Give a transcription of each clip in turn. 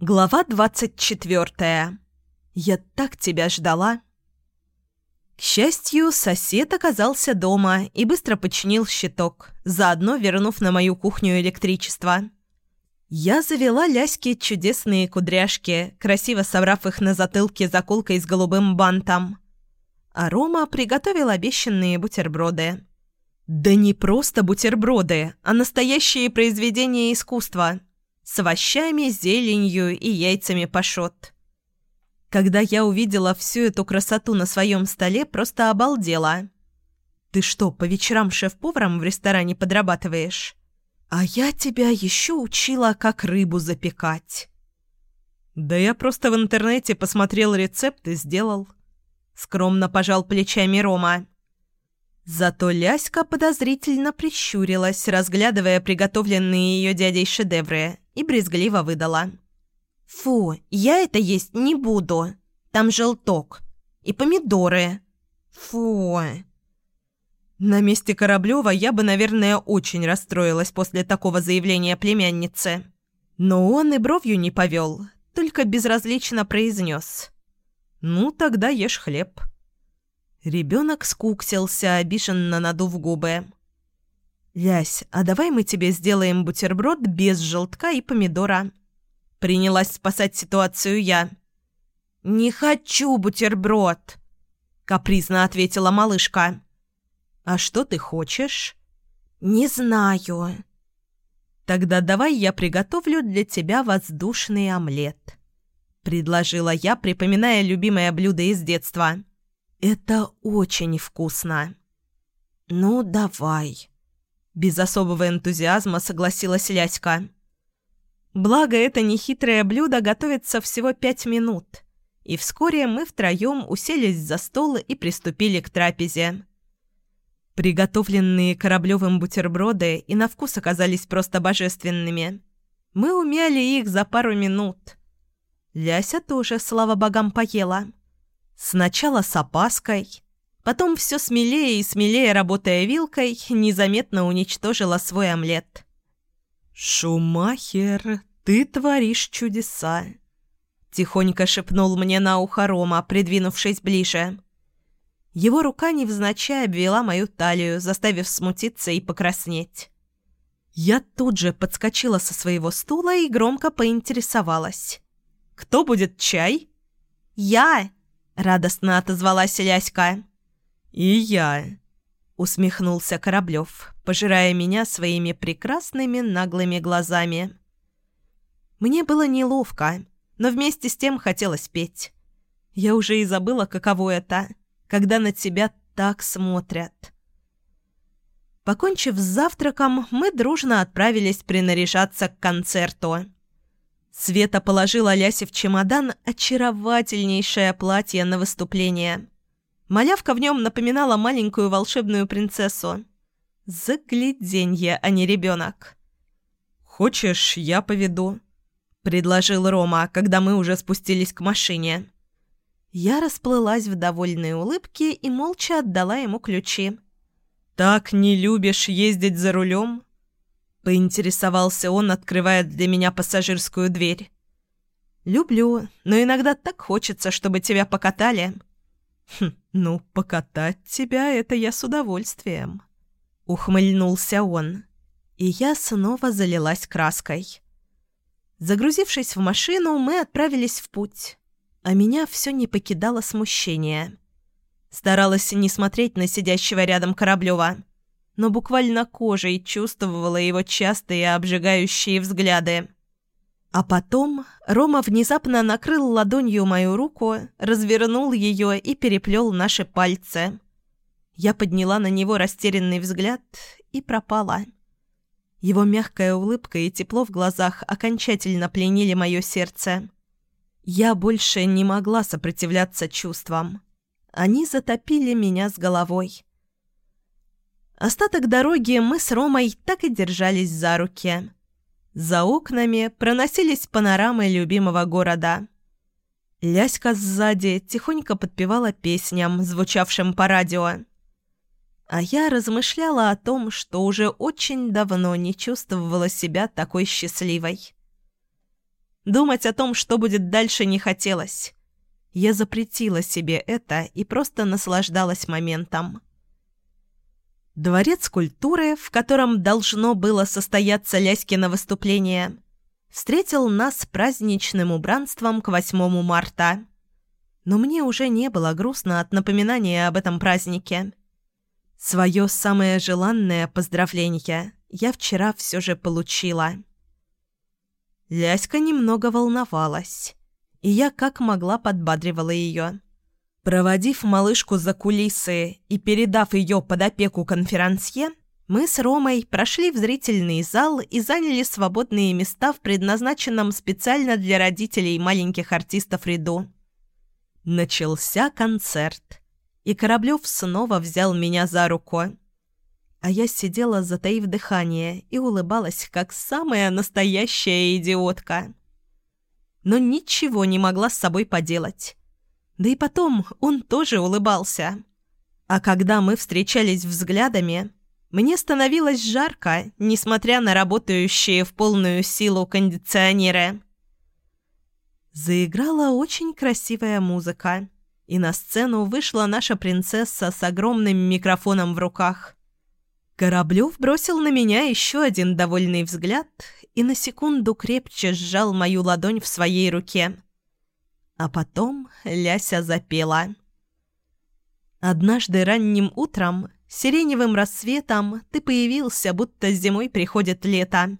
Глава двадцать четвертая. Я так тебя ждала. К счастью, сосед оказался дома и быстро починил щиток, заодно вернув на мою кухню электричество. Я завела Ляське чудесные кудряшки, красиво собрав их на затылке заколкой с голубым бантом. А Рома приготовил обещанные бутерброды. Да не просто бутерброды, а настоящие произведения искусства. С овощами, зеленью и яйцами пашот. Когда я увидела всю эту красоту на своем столе, просто обалдела. «Ты что, по вечерам шеф-поваром в ресторане подрабатываешь?» «А я тебя еще учила, как рыбу запекать». «Да я просто в интернете посмотрел рецепт и сделал». Скромно пожал плечами Рома. Зато Ляська подозрительно прищурилась, разглядывая приготовленные ее дядей шедевры, и брезгливо выдала. «Фу, я это есть не буду. Там желток. И помидоры. Фу!» На месте Кораблева я бы, наверное, очень расстроилась после такого заявления племянницы. Но он и бровью не повел, только безразлично произнес. «Ну, тогда ешь хлеб». Ребенок скуксился, обиженно надув губы. «Лясь, а давай мы тебе сделаем бутерброд без желтка и помидора». Принялась спасать ситуацию я. «Не хочу бутерброд», — капризно ответила малышка. «А что ты хочешь?» «Не знаю». «Тогда давай я приготовлю для тебя воздушный омлет», — предложила я, припоминая любимое блюдо из детства. «Это очень вкусно». «Ну, давай», — без особого энтузиазма согласилась Ляська. Благо, это нехитрое блюдо готовится всего пять минут, и вскоре мы втроем уселись за стол и приступили к трапезе. Приготовленные Кораблевым бутерброды и на вкус оказались просто божественными. Мы умяли их за пару минут. Ляся тоже, слава богам, поела. Сначала с опаской, потом все смелее и смелее, работая вилкой, незаметно уничтожила свой омлет. «Шумахер, ты творишь чудеса!» Тихонько шепнул мне на ухо Рома, придвинувшись ближе. Его рука невзначай обвела мою талию, заставив смутиться и покраснеть. Я тут же подскочила со своего стула и громко поинтересовалась. «Кто будет чай?» «Я!» Радостно отозвалась Ляська. «И я», — усмехнулся Кораблев, пожирая меня своими прекрасными наглыми глазами. Мне было неловко, но вместе с тем хотелось петь. Я уже и забыла, каково это, когда на тебя так смотрят. Покончив с завтраком, мы дружно отправились принаряжаться к концерту. Света положила Лясе в чемодан очаровательнейшее платье на выступление. Малявка в нем напоминала маленькую волшебную принцессу. Загляденье, а не ребенок. «Хочешь, я поведу?» – предложил Рома, когда мы уже спустились к машине. Я расплылась в довольной улыбке и молча отдала ему ключи. «Так не любишь ездить за рулем?» Поинтересовался он, открывая для меня пассажирскую дверь. «Люблю, но иногда так хочется, чтобы тебя покатали». «Хм, ну, покатать тебя — это я с удовольствием», — ухмыльнулся он. И я снова залилась краской. Загрузившись в машину, мы отправились в путь, а меня все не покидало смущение. Старалась не смотреть на сидящего рядом Кораблева но буквально кожей чувствовала его частые обжигающие взгляды. А потом Рома внезапно накрыл ладонью мою руку, развернул ее и переплел наши пальцы. Я подняла на него растерянный взгляд и пропала. Его мягкая улыбка и тепло в глазах окончательно пленили мое сердце. Я больше не могла сопротивляться чувствам. Они затопили меня с головой. Остаток дороги мы с Ромой так и держались за руки. За окнами проносились панорамы любимого города. Ляська сзади тихонько подпевала песням, звучавшим по радио. А я размышляла о том, что уже очень давно не чувствовала себя такой счастливой. Думать о том, что будет дальше, не хотелось. Я запретила себе это и просто наслаждалась моментом. Дворец культуры, в котором должно было состояться Ляськино выступление, встретил нас праздничным убранством к 8 марта. Но мне уже не было грустно от напоминания об этом празднике. Свое самое желанное поздравление я вчера все же получила. Ляська немного волновалась, и я как могла подбадривала ее. Проводив малышку за кулисы и передав ее под опеку конферансье, мы с Ромой прошли в зрительный зал и заняли свободные места в предназначенном специально для родителей маленьких артистов ряду. Начался концерт, и Кораблев снова взял меня за руку. А я сидела, затаив дыхание, и улыбалась, как самая настоящая идиотка. Но ничего не могла с собой поделать. Да и потом он тоже улыбался. А когда мы встречались взглядами, мне становилось жарко, несмотря на работающие в полную силу кондиционеры. Заиграла очень красивая музыка, и на сцену вышла наша принцесса с огромным микрофоном в руках. Кораблев бросил на меня еще один довольный взгляд и на секунду крепче сжал мою ладонь в своей руке. А потом Ляся запела. Однажды ранним утром Сиреневым рассветом ты появился, будто зимой приходит лето.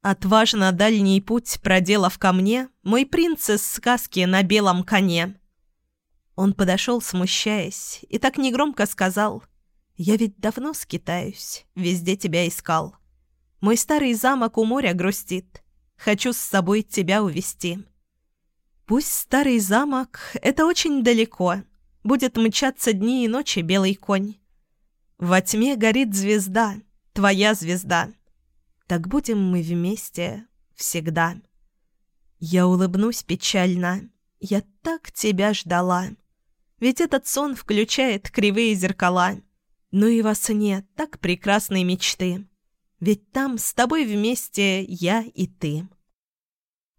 Отважно дальний путь проделав ко мне, мой принц из сказки на белом коне. Он подошел, смущаясь, и так негромко сказал, «Я ведь давно скитаюсь, везде тебя искал. Мой старый замок у моря грустит, хочу с собой тебя увести. Пусть старый замок — это очень далеко, будет мчаться дни и ночи белый конь. Во тьме горит звезда, твоя звезда. Так будем мы вместе всегда. Я улыбнусь печально. Я так тебя ждала. Ведь этот сон включает кривые зеркала. Ну и во сне так прекрасной мечты. Ведь там с тобой вместе я и ты.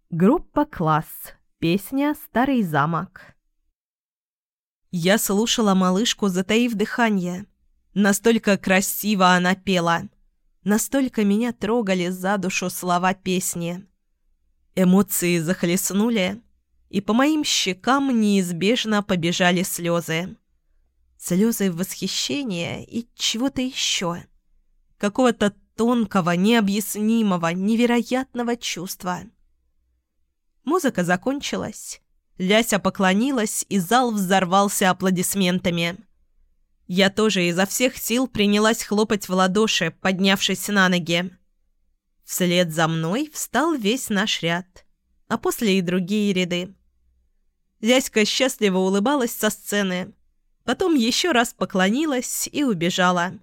Группа «Класс». Песня «Старый замок». Я слушала малышку, затаив дыхание. Настолько красиво она пела. Настолько меня трогали за душу слова песни. Эмоции захлестнули, и по моим щекам неизбежно побежали слезы. Слезы восхищения и чего-то еще. Какого-то тонкого, необъяснимого, невероятного чувства. Музыка закончилась. Ляся поклонилась, и зал взорвался аплодисментами. Я тоже изо всех сил принялась хлопать в ладоши, поднявшись на ноги. Вслед за мной встал весь наш ряд, а после и другие ряды. Ляська счастливо улыбалась со сцены, потом еще раз поклонилась и убежала.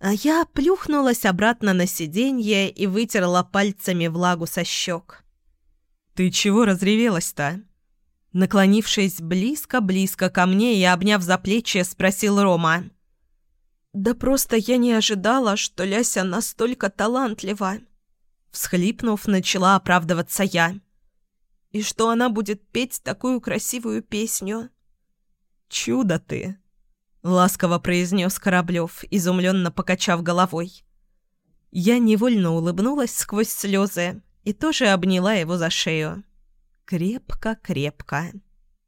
А я плюхнулась обратно на сиденье и вытерла пальцами влагу со щек. «Ты чего разревелась-то?» Наклонившись близко-близко ко мне и обняв за плечи, спросил Рома. «Да просто я не ожидала, что Ляся настолько талантлива!» Всхлипнув, начала оправдываться я. «И что она будет петь такую красивую песню?» «Чудо ты!» — ласково произнес Кораблев, изумленно покачав головой. Я невольно улыбнулась сквозь слезы и тоже обняла его за шею крепко-крепко.